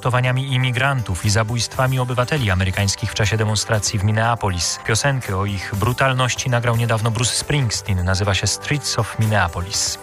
aresztowaniami imigrantów i zabójstwami obywateli amerykańskich w czasie demonstracji w Minneapolis. Piosenkę o ich brutalności nagrał niedawno Bruce Springsteen. Nazywa się Streets of Minneapolis.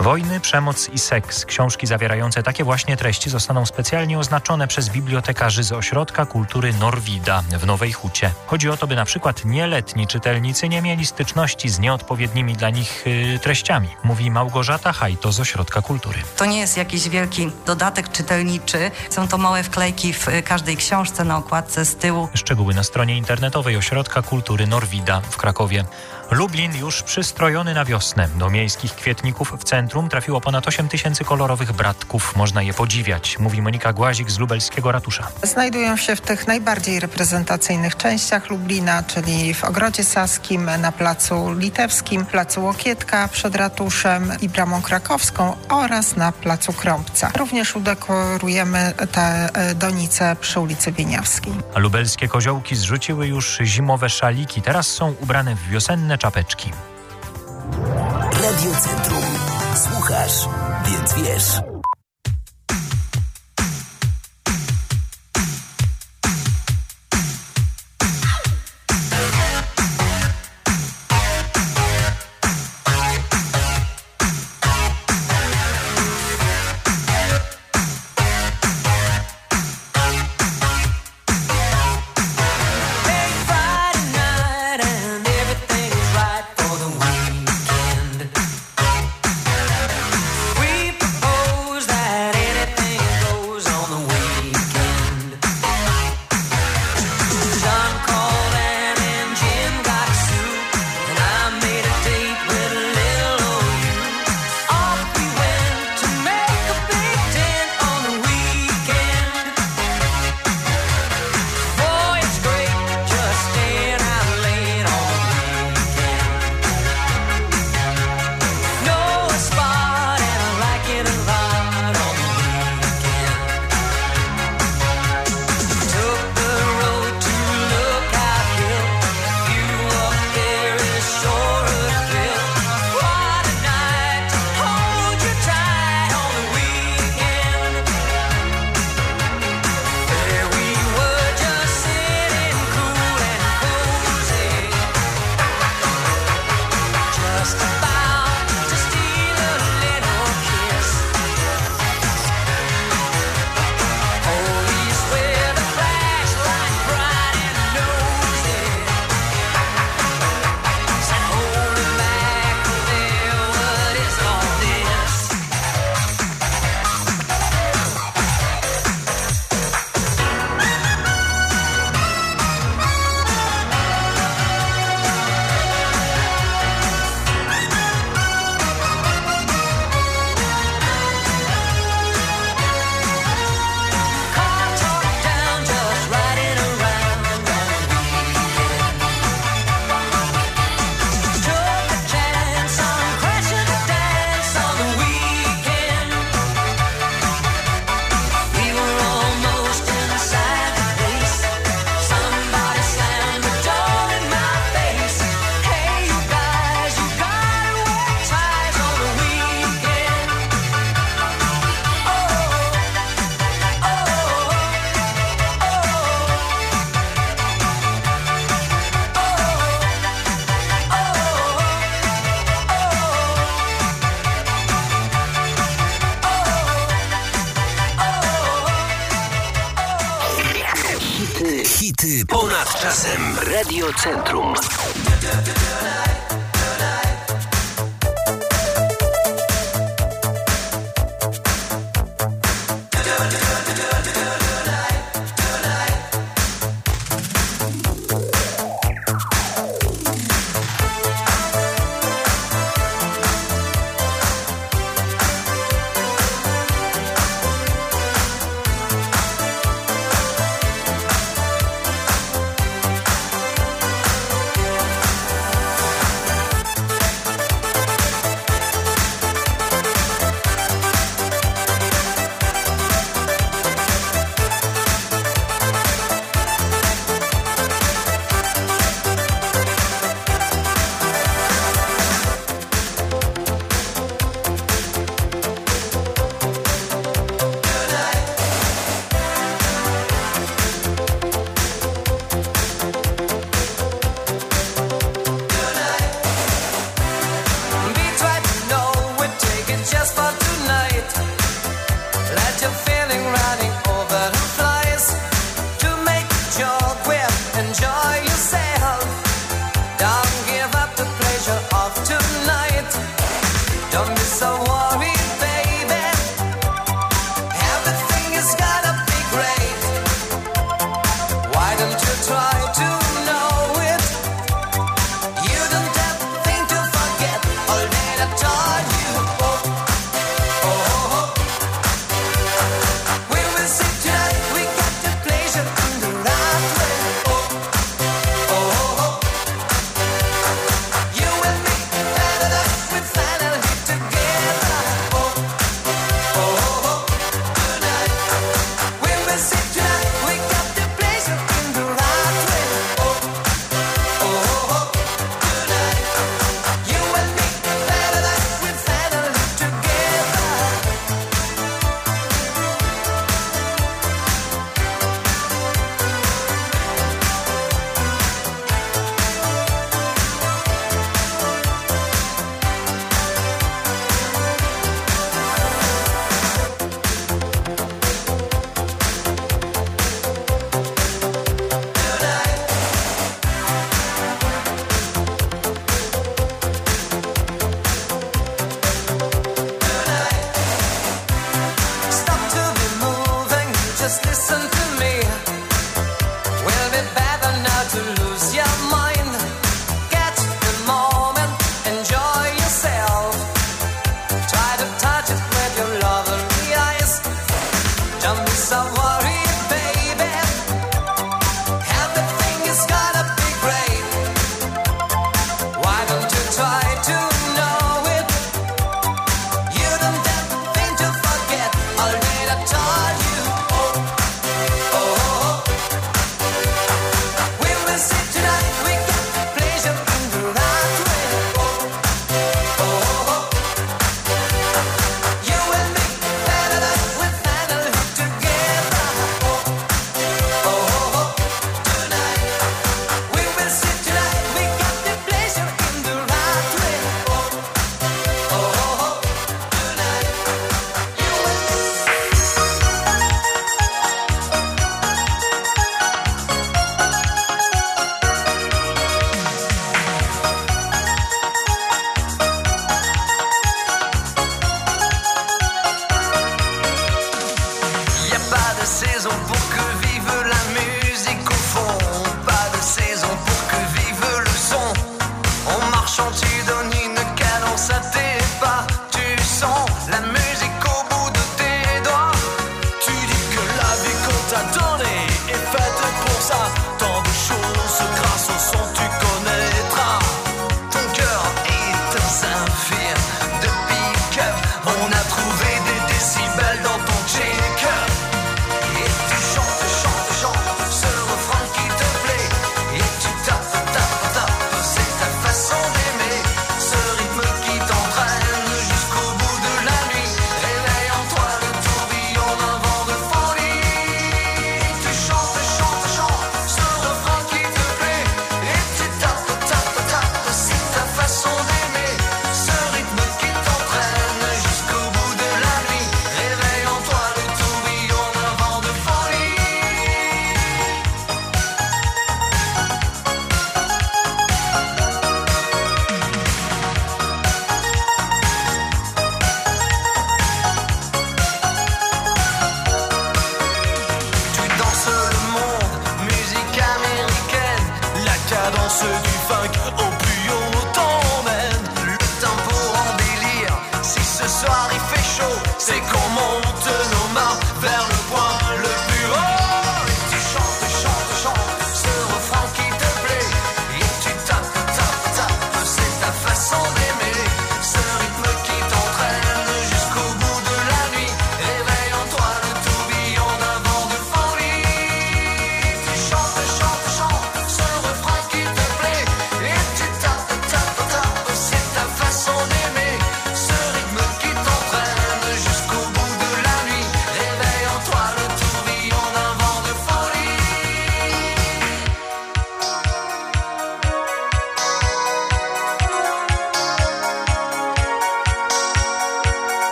Wojny, przemoc i seks. Książki zawierające takie właśnie treści zostaną specjalnie oznaczone przez bibliotekarzy z Ośrodka Kultury Norwida w Nowej Hucie. Chodzi o to, by na przykład nieletni czytelnicy nie mieli styczności z nieodpowiednimi dla nich y, treściami, mówi Małgorzata Hajto z Ośrodka Kultury. To nie jest jakiś wielki dodatek czytelniczy. Są to małe wklejki w każdej książce na okładce z tyłu. Szczegóły na stronie internetowej Ośrodka Kultury Norwida w Krakowie. Lublin już przystrojony na wiosnę. Do miejskich kwietników w centrum trafiło ponad 8 tysięcy kolorowych bratków. Można je podziwiać, mówi Monika Głazik z lubelskiego ratusza. Znajdują się w tych najbardziej reprezentacyjnych częściach Lublina, czyli w Ogrodzie Saskim, na Placu Litewskim, Placu Łokietka przed ratuszem i Bramą Krakowską oraz na Placu Krąbca. Również udekorujemy te e, donice przy ulicy Wieniawskiej. A lubelskie koziołki zrzuciły już zimowe szaliki. Teraz są ubrane w wiosenne czapeczki. Radio Centrum. Słuchasz, więc wiesz. Fotocentrum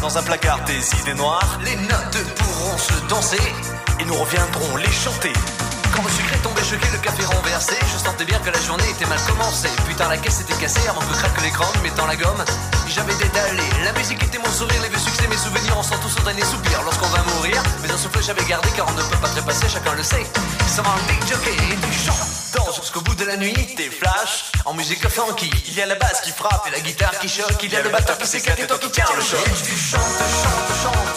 Dans un placard des idées noires, les notes pourront se danser et nous reviendrons les chanter. Quand le sucré tombait choqué, le café renversé, je sentais bien que la journée était mal commencée. Putain, la caisse était cassée avant que craque l'écran, mettant la gomme. J'avais détalé, la musique était mon sourire, les vieux succès, mes souvenirs, on sent tous son dernier soupir lorsqu'on va mourir. Mais un souffle j'avais gardé car on ne peut pas trépasser, chacun le sait. Ça va un big jockey et du chant. Danse jusqu'au bout de la nuit, tes flashs en musique funky. Il y a la basse qui frappe et la guitare qui choque. Il y a le batteur qui s'éclate et toi qui tiens le choc. Tu chantes, chantes, chantes.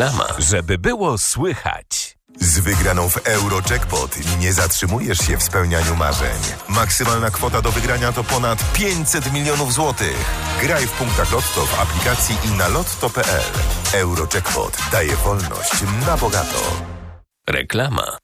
Reklama. Żeby było słychać. Z wygraną w Eurojackpot nie zatrzymujesz się w spełnianiu marzeń. Maksymalna kwota do wygrania to ponad 500 milionów złotych. Graj w punktach Lotto w aplikacji i na lotto.pl. Eurojackpot daje wolność na bogato. Reklama.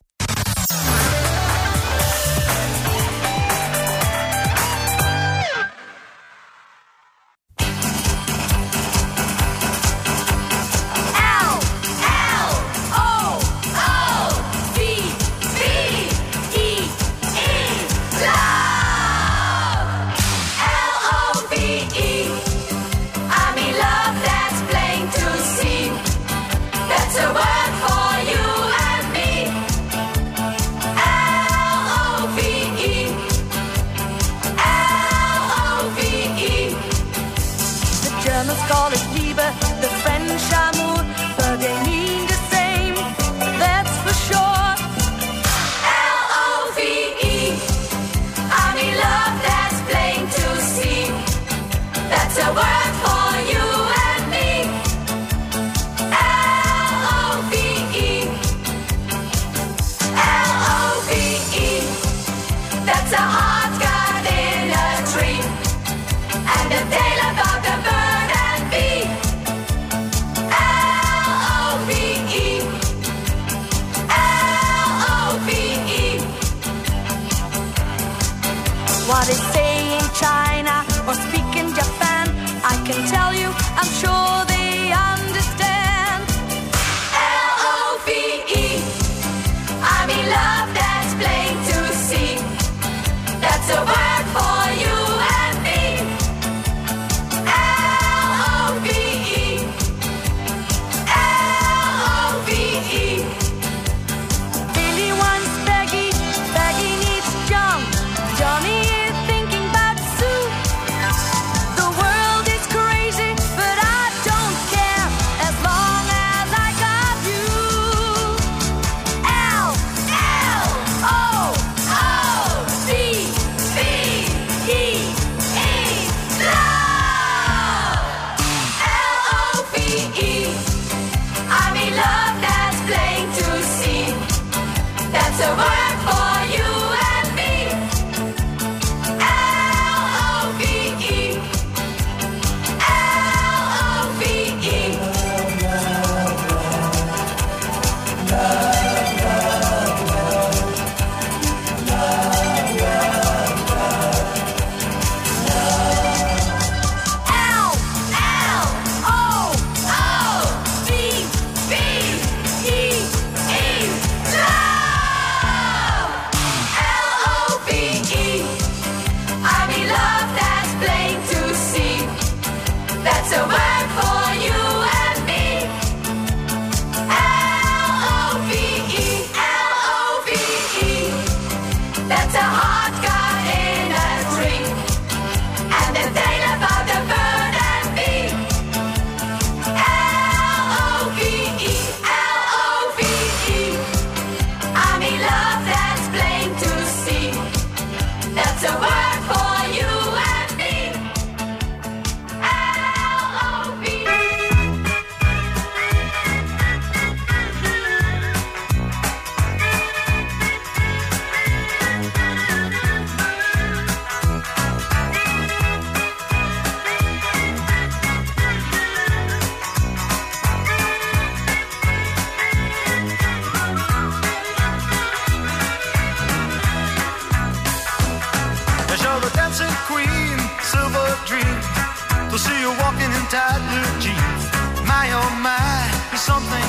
tight blue jeans. My oh my, you're something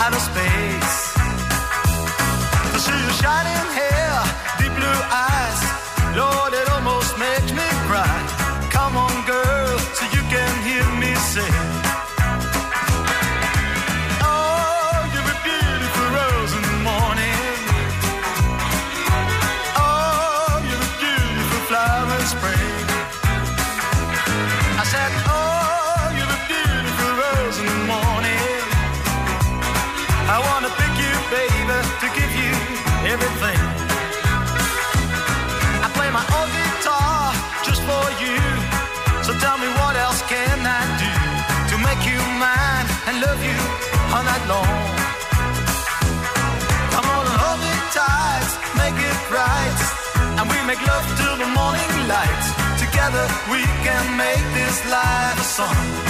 out of space. I see you shining So tell me what else can I do to make you mine and love you all night long? Come on hold it tight, make it right, and we make love till the morning light. Together we can make this life a song.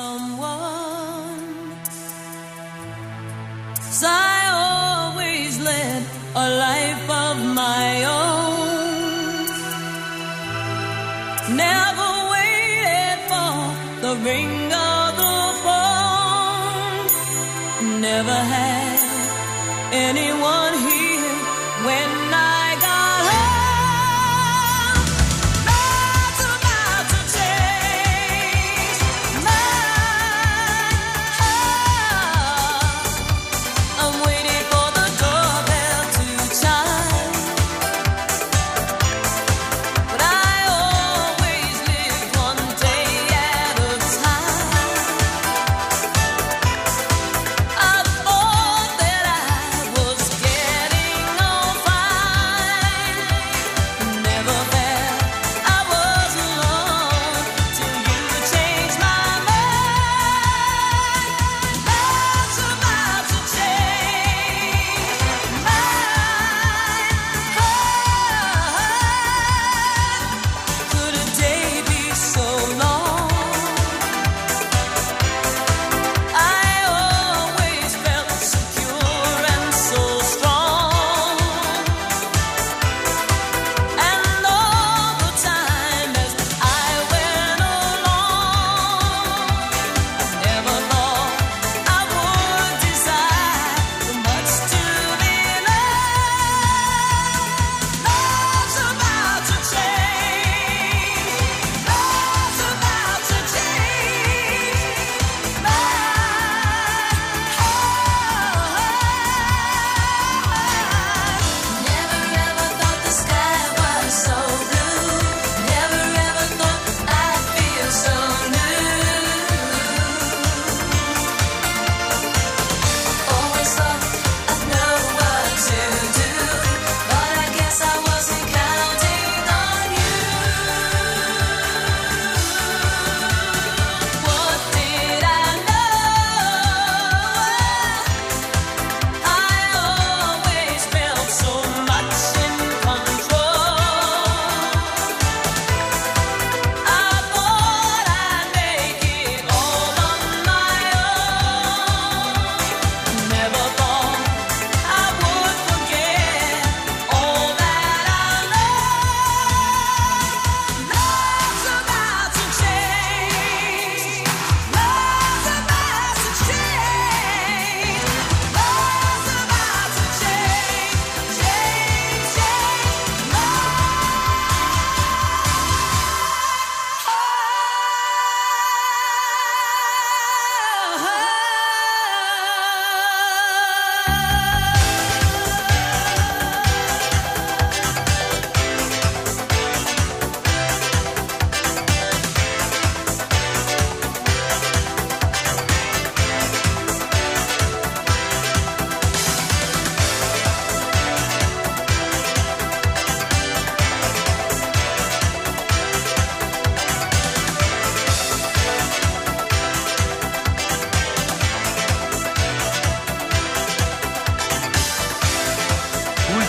someone. I always led a life.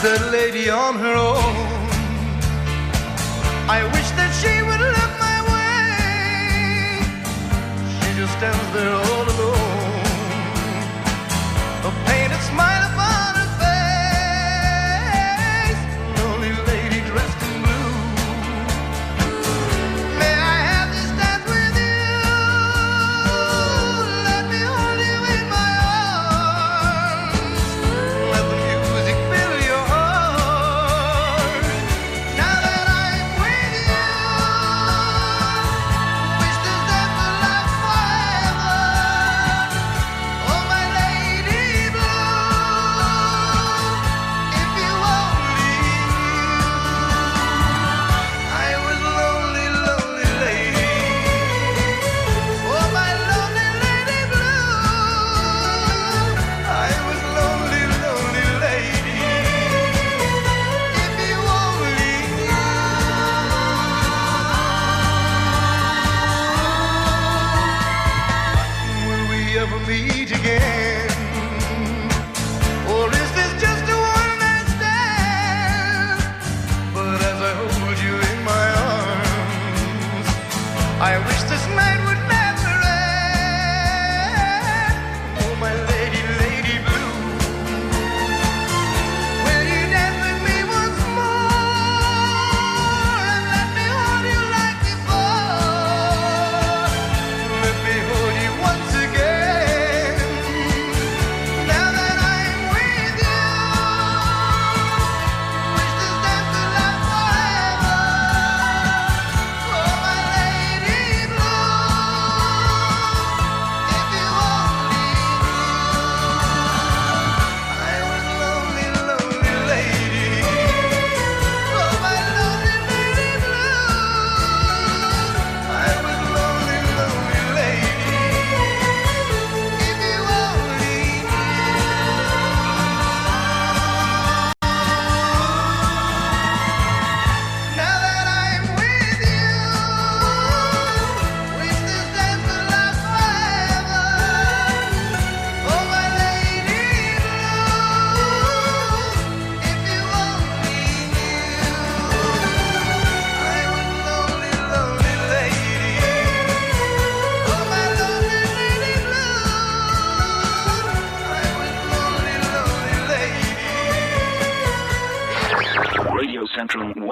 that lady on her own. I wish that she would look my way. She just stands there alone.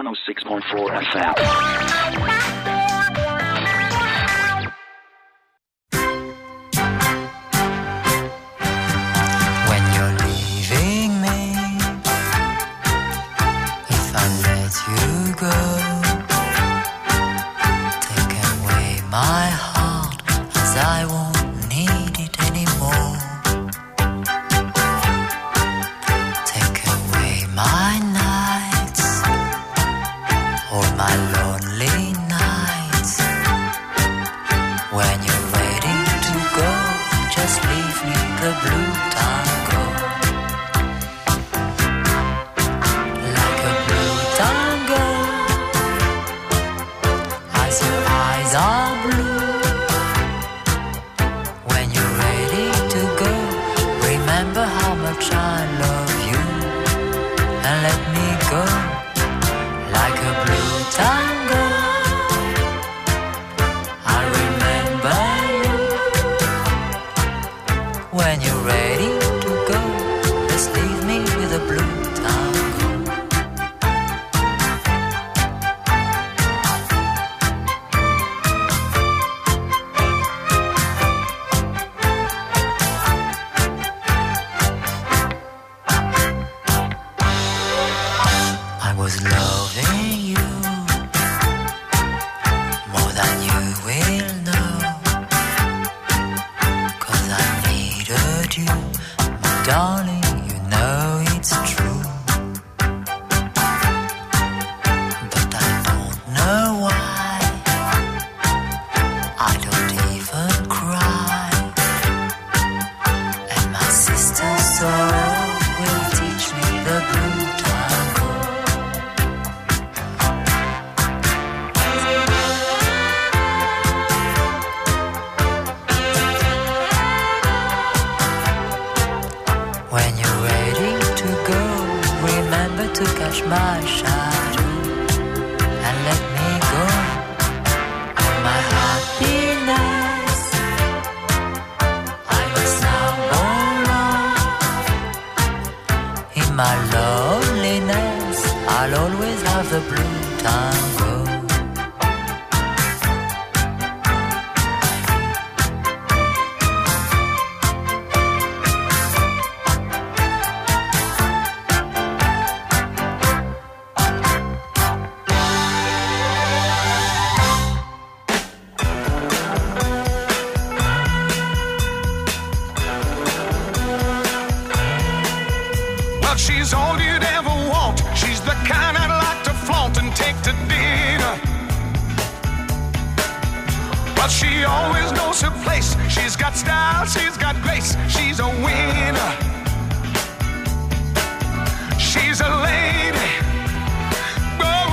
106.4 FM. the blue my loneliness, I'll always have the blue tango.